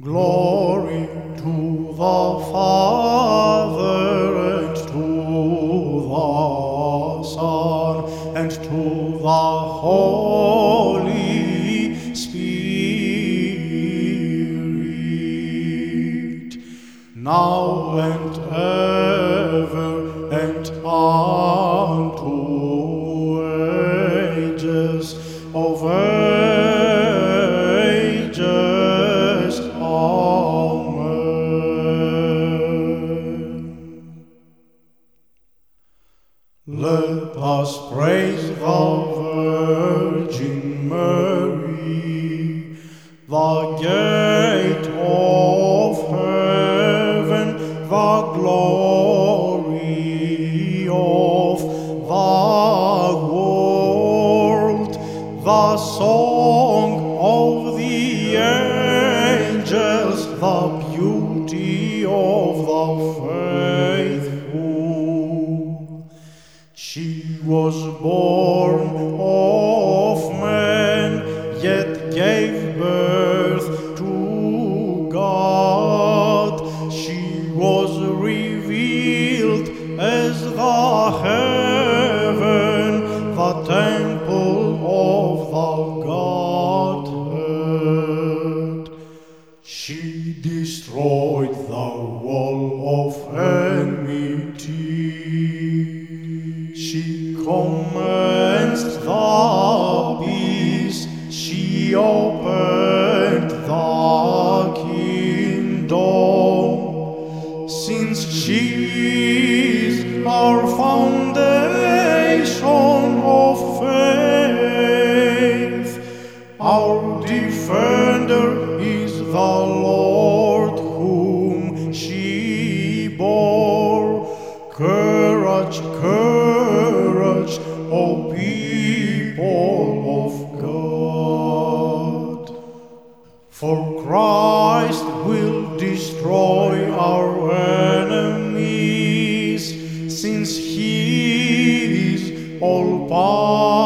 Glory to the Father, and to the Son, and to the Holy Spirit, now and ever and unto ages of earth. Let us praise the Virgin Mary, the gate of heaven, the glory of the world, the song of the angels, the beauty of the faithful. She was born of man, yet gave birth to God. She was revealed as the heaven, the temple of the Godhead. She destroyed the wall of enmity. Commenced the peace. She opened the kingdom. Since she is our foundation of faith, our defender is the Lord courage, O people of God. For Christ will destroy our enemies, since He is all powerful.